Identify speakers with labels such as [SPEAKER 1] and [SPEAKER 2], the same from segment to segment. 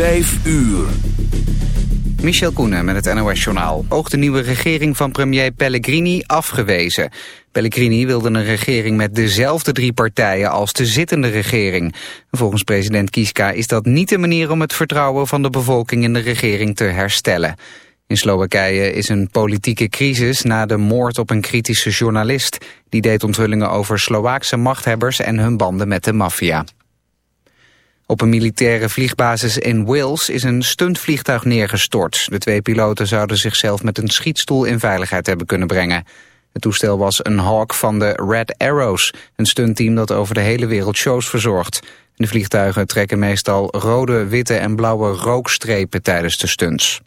[SPEAKER 1] Vijf uur.
[SPEAKER 2] Michel Koenen met het NOS-journaal. Ook de nieuwe regering van premier Pellegrini afgewezen. Pellegrini wilde een regering met dezelfde drie partijen als de zittende regering. Volgens president Kiska is dat niet de manier om het vertrouwen van de bevolking in de regering te herstellen. In Slowakije is een politieke crisis na de moord op een kritische journalist. Die deed onthullingen over Slovaakse machthebbers en hun banden met de maffia. Op een militaire vliegbasis in Wales is een stuntvliegtuig neergestort. De twee piloten zouden zichzelf met een schietstoel in veiligheid hebben kunnen brengen. Het toestel was een Hawk van de Red Arrows, een stuntteam dat over de hele wereld shows verzorgt. De vliegtuigen trekken meestal rode, witte en blauwe rookstrepen tijdens de stunts.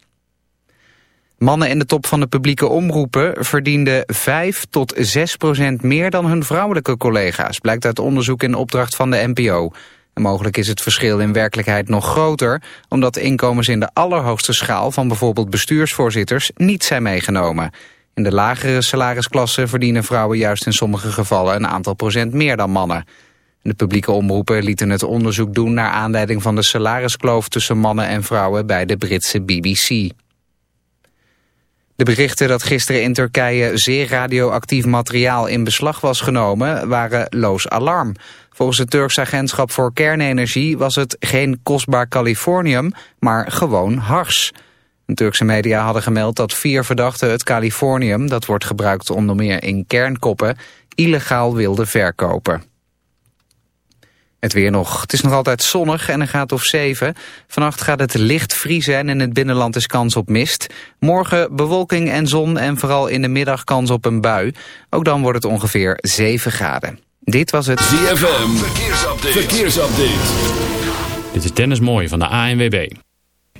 [SPEAKER 2] Mannen in de top van de publieke omroepen verdienden 5 tot 6 procent meer dan hun vrouwelijke collega's, blijkt uit onderzoek in opdracht van de NPO. Mogelijk is het verschil in werkelijkheid nog groter... omdat inkomens in de allerhoogste schaal van bijvoorbeeld bestuursvoorzitters niet zijn meegenomen. In de lagere salarisklassen verdienen vrouwen juist in sommige gevallen een aantal procent meer dan mannen. De publieke omroepen lieten het onderzoek doen naar aanleiding van de salariskloof tussen mannen en vrouwen bij de Britse BBC. De berichten dat gisteren in Turkije zeer radioactief materiaal in beslag was genomen waren loos alarm. Volgens het Turks agentschap voor kernenergie was het geen kostbaar Californium, maar gewoon hars. Turkse media hadden gemeld dat vier verdachten het Californium, dat wordt gebruikt onder meer in kernkoppen, illegaal wilden verkopen. Het weer nog. Het is nog altijd zonnig en een gaat of 7. Vannacht gaat het licht vriezen en in het binnenland is kans op mist. Morgen bewolking en zon en vooral in de middag kans op een bui. Ook dan wordt het ongeveer 7 graden. Dit was het
[SPEAKER 1] ZFM. Verkeersupdate. Verkeersupdate.
[SPEAKER 3] Dit is Dennis Mooij van de ANWB.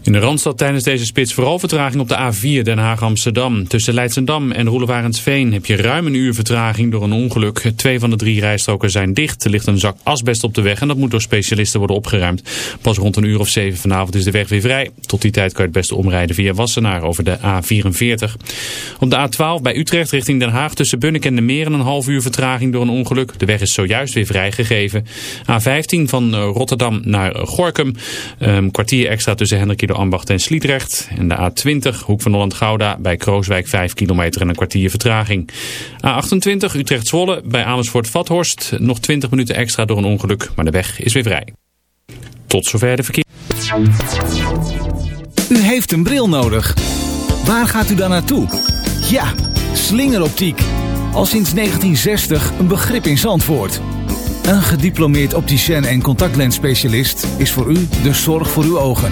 [SPEAKER 3] In de Randstad tijdens deze spits vooral vertraging op de A4 Den Haag-Amsterdam. Tussen Leidsendam en Roelevarensveen heb je ruim een uur vertraging door een ongeluk. Twee van de drie rijstroken zijn dicht. Er ligt een zak asbest op de weg en dat moet door specialisten worden opgeruimd. Pas rond een uur of zeven vanavond is de weg weer vrij. Tot die tijd kan je het beste omrijden via Wassenaar over de A44. Op de A12 bij Utrecht richting Den Haag tussen Bunnik en de Meren een half uur vertraging door een ongeluk. De weg is zojuist weer vrijgegeven. A15 van Rotterdam naar Gorkum. Een kwartier extra tussen Hendrik de Ambacht en Sliedrecht. En de A20, Hoek van Holland-Gouda, bij Krooswijk 5 kilometer en een kwartier vertraging. A28, Utrecht-Zwolle, bij Amersfoort-Vathorst. Nog 20 minuten extra door een ongeluk, maar de weg is weer vrij. Tot zover de verkeer.
[SPEAKER 4] U heeft een bril nodig. Waar gaat u dan naartoe? Ja, slingeroptiek. Al sinds 1960 een begrip in Zandvoort. Een gediplomeerd opticien en contactlensspecialist is voor u de zorg voor uw ogen.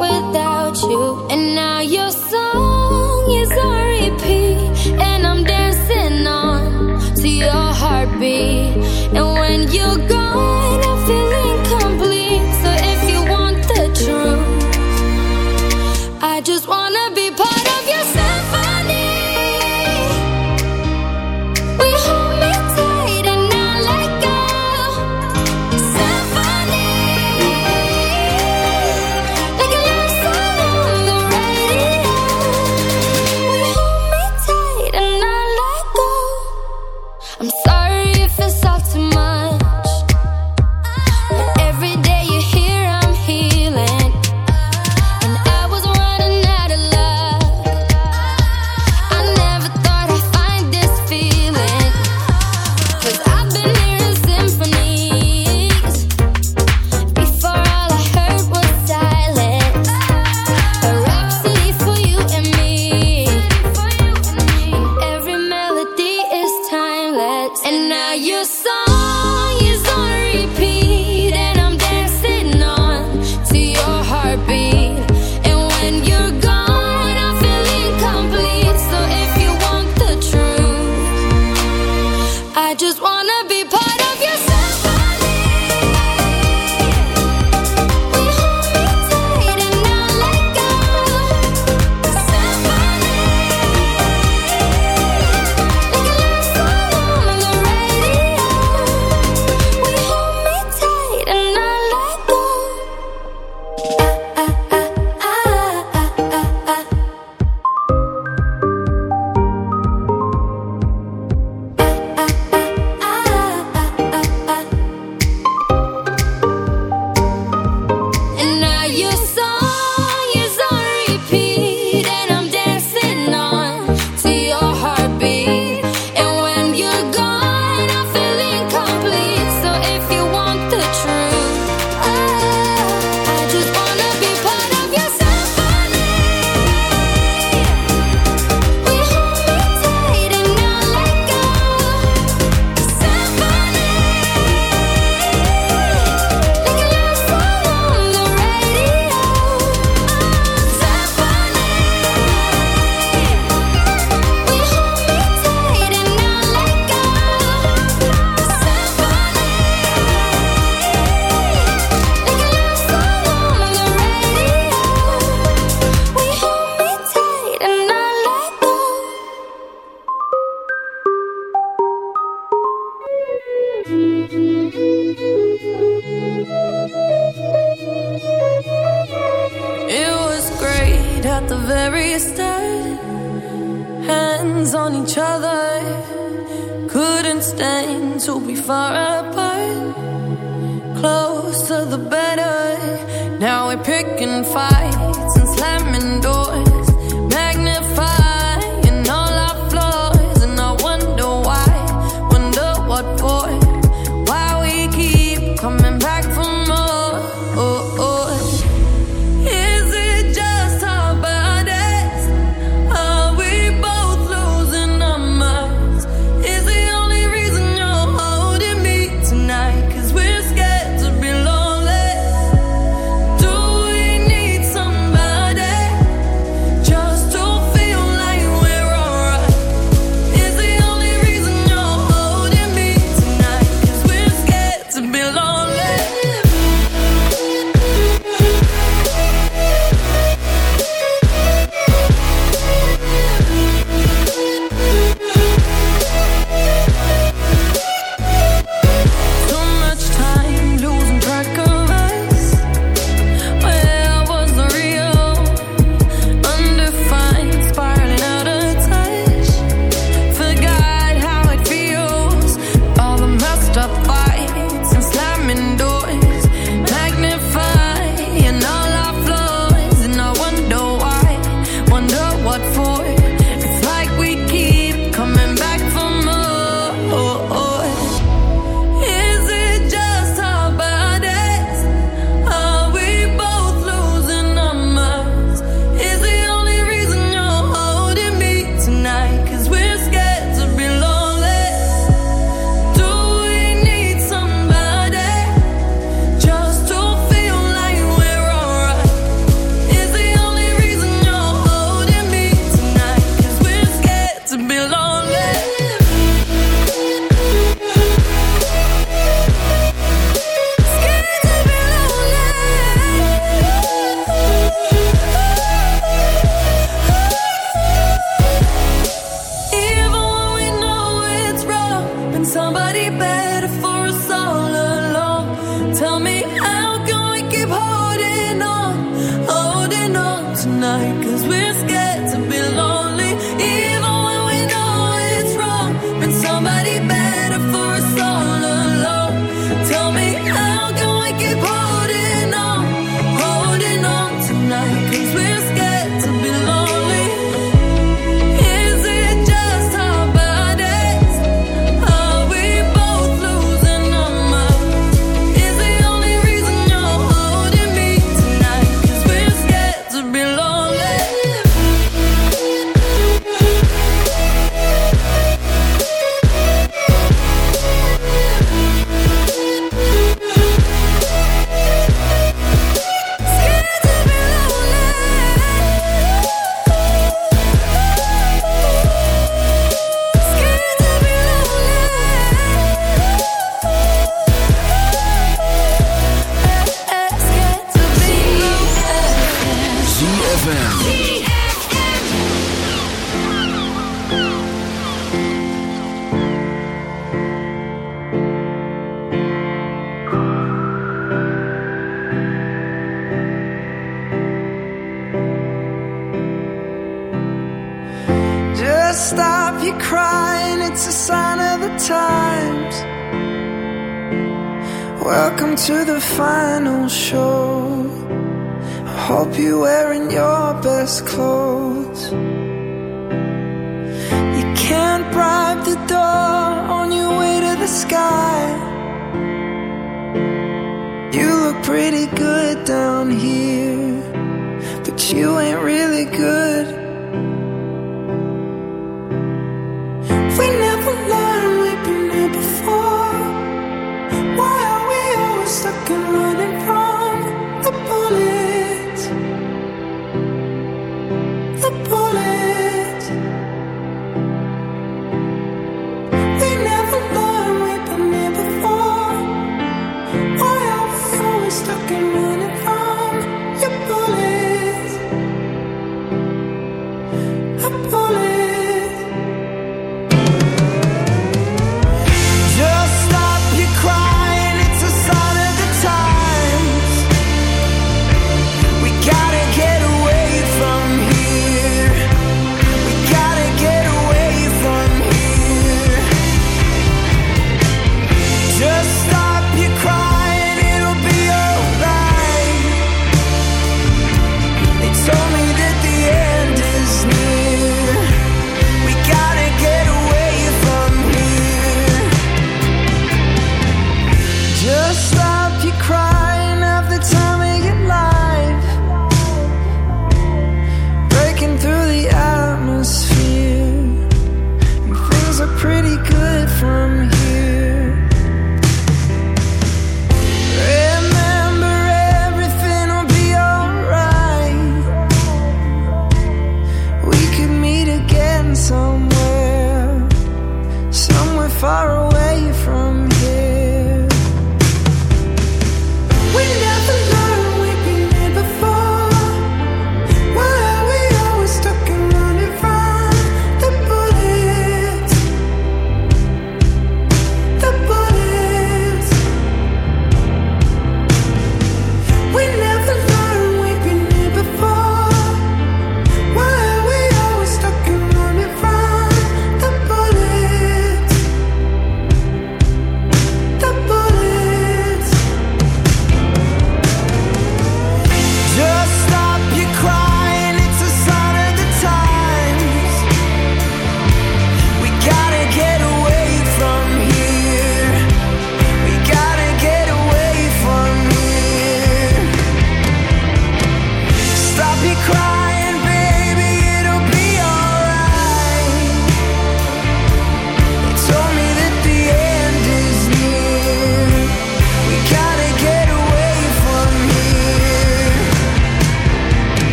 [SPEAKER 5] with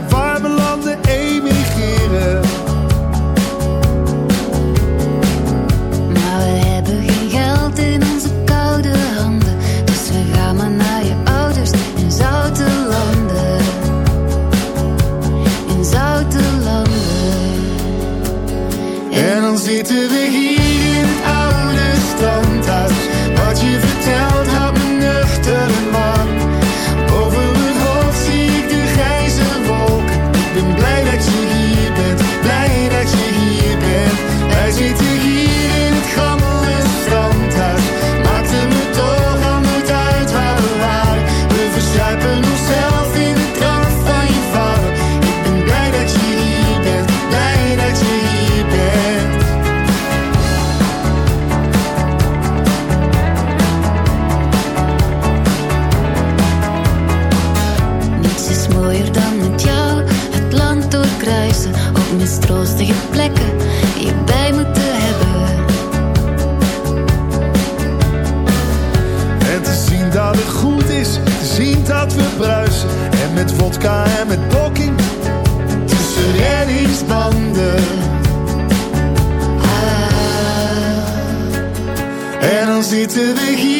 [SPEAKER 6] naar warme landen emigreren. En
[SPEAKER 7] met
[SPEAKER 6] Poking tussen reddingsbanden. Ah, en dan zitten we hier.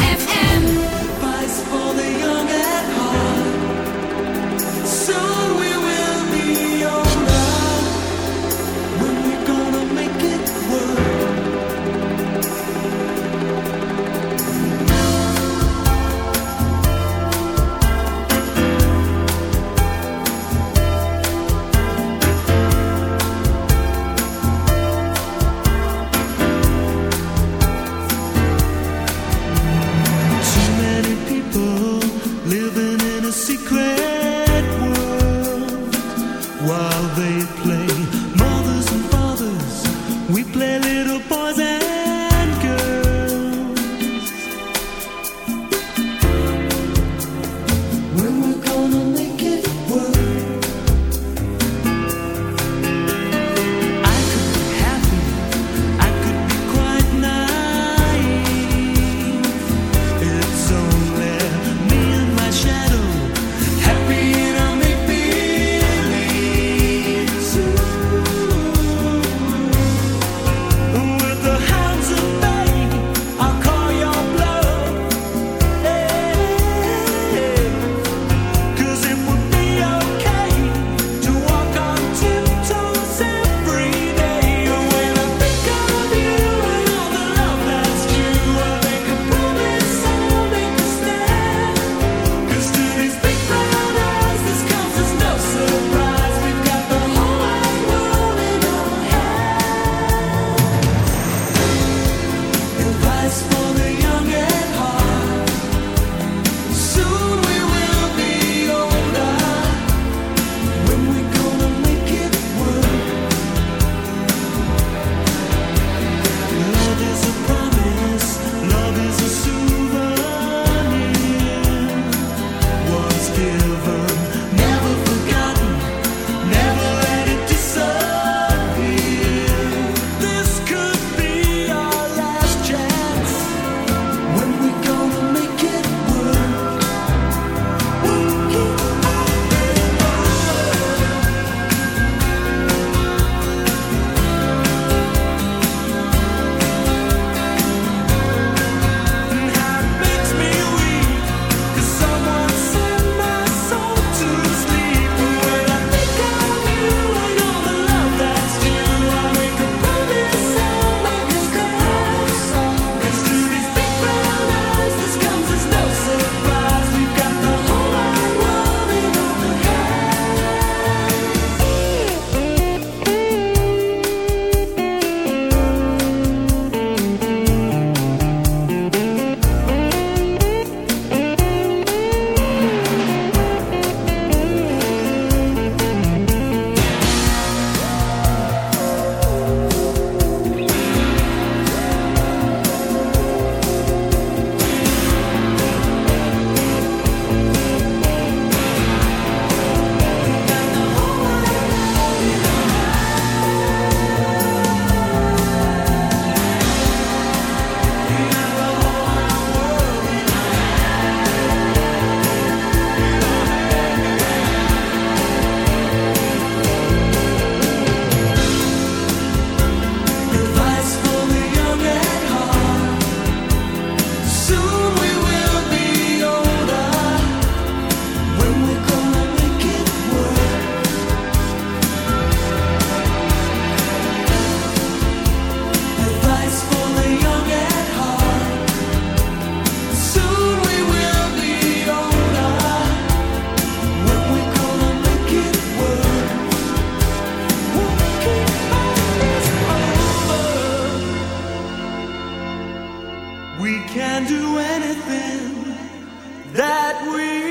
[SPEAKER 8] that we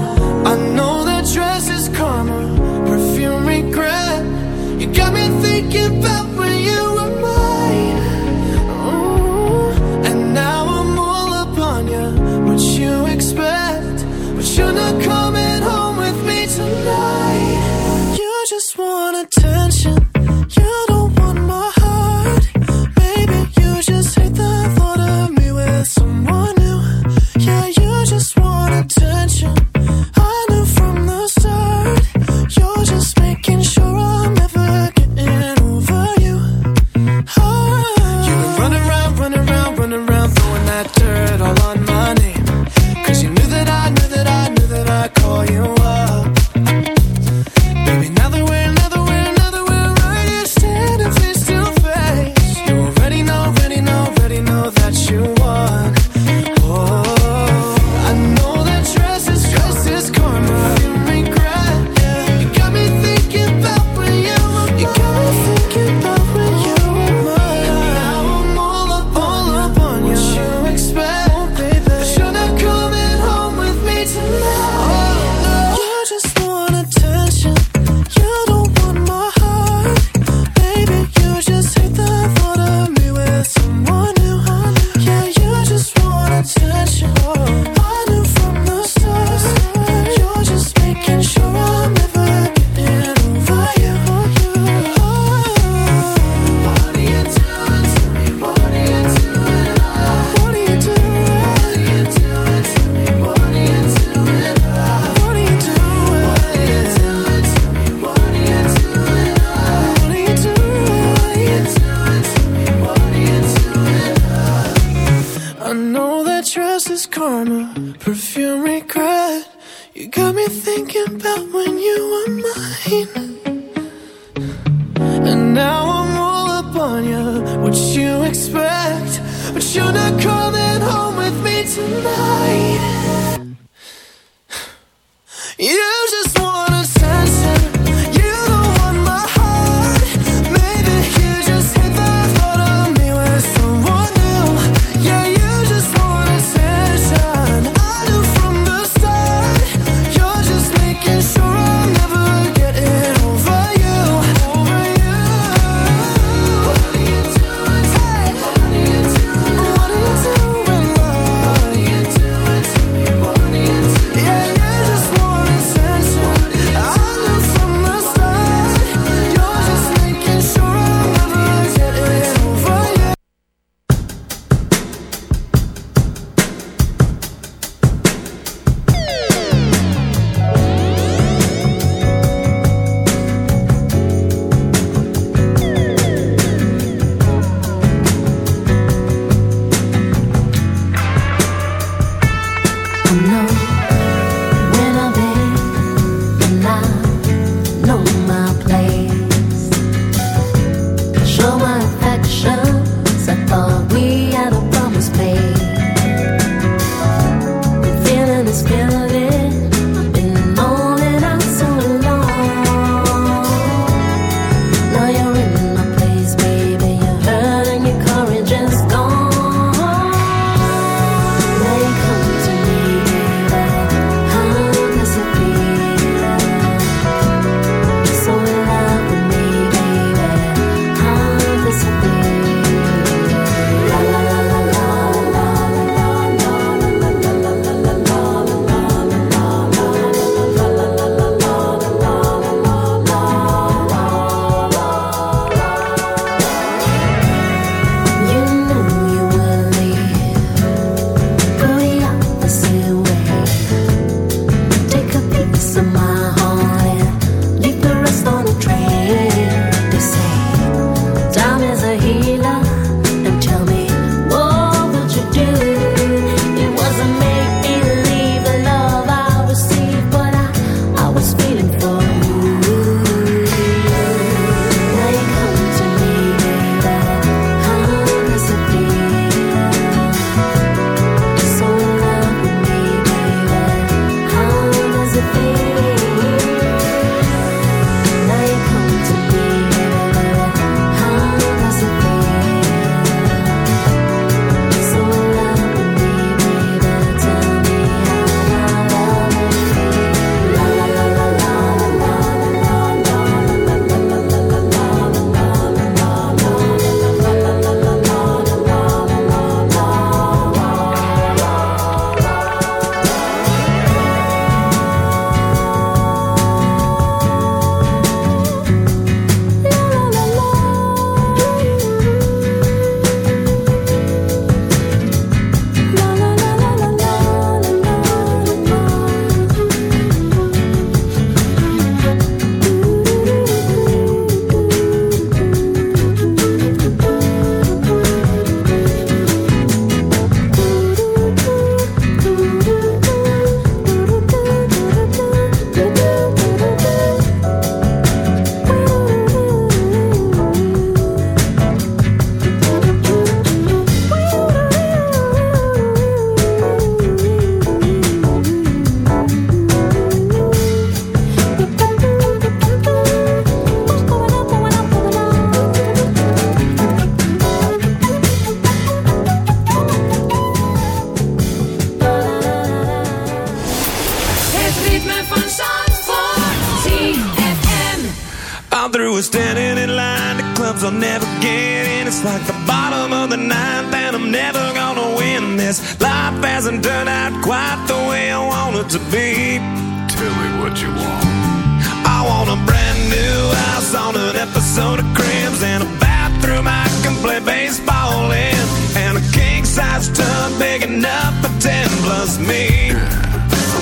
[SPEAKER 9] Plus me.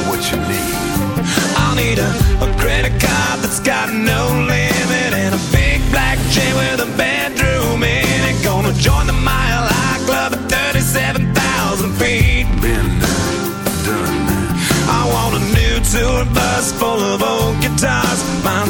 [SPEAKER 9] what you need? I'll need a, a credit card that's got no limit and a big black chain with a bedroom in it. Gonna join the Mile High Club at 37,000 feet. Been done. I want a new tour bus full of old guitars. Mine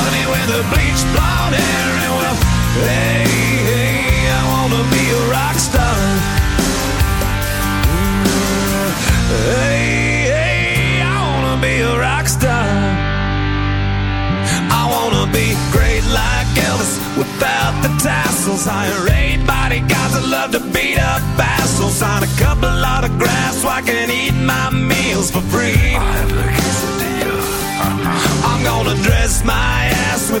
[SPEAKER 9] with the bleached blonde hair. And well, hey, hey, I wanna be a rock star. Hey, hey, I wanna be a rock star. I wanna be great like Elvis without the tassels. Hire eight bodyguards that love to beat up assholes. Sign a couple autographs so I can eat my meals for free. I'm gonna dress my ass with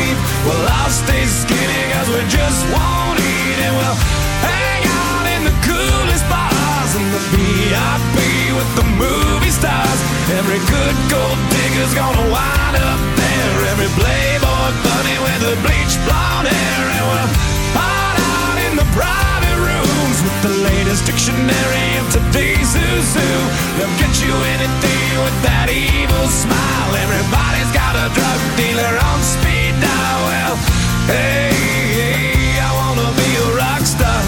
[SPEAKER 9] Well, I'll stay skinny cause we just won't eat and we'll hang out in the coolest bars in the VIP with the movie stars. Every good gold digger's gonna wind up there. Every playboy bunny with the bleached blonde hair and we'll hide out in the private rooms with the latest dictionary of today's who. They'll get you anything with that evil smile. Everybody's got a drug dealer on speed dial. Well, hey, hey I wanna be a rock star.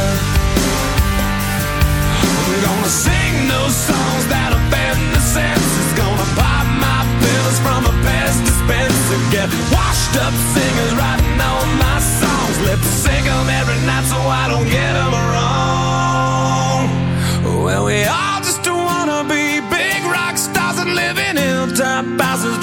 [SPEAKER 9] I'm gonna sing those songs that offend the senses. Gonna pop my pills from a best dispenser. Get washed up singers writing all my songs. Lip sync every night so I don't get 'em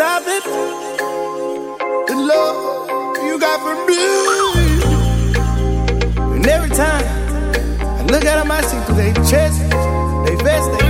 [SPEAKER 9] stop it. The love you got for me.
[SPEAKER 10] And every time I look out of my seat, they chest, they vest, they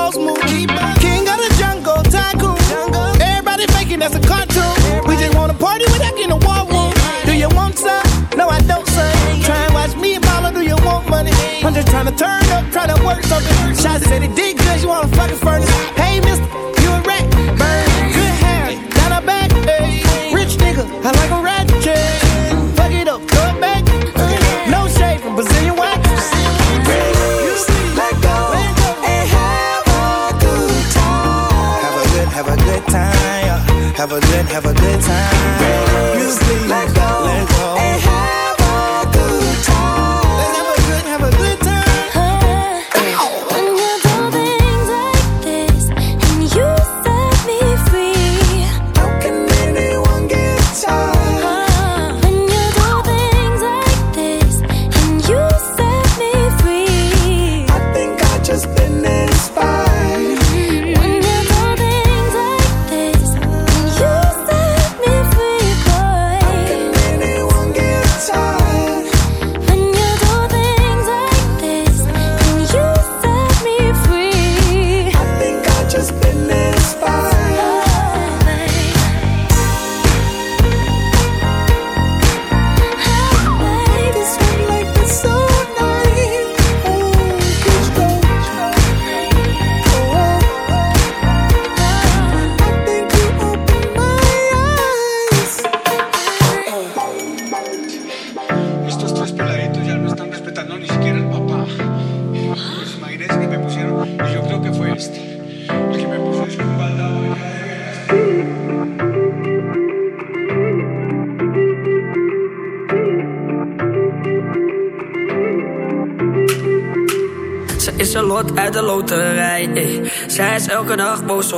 [SPEAKER 10] Boss move. King of the jungle, tycoon. Everybody faking that's a cartoon. We just wanna party without getting a war room. Do you want some? No, I don't, son. Try and watch me and mama, do you want money? I'm just trying to turn up, trying to work something. Shots said it did good, you wanna fucking furnace. Hey, mister,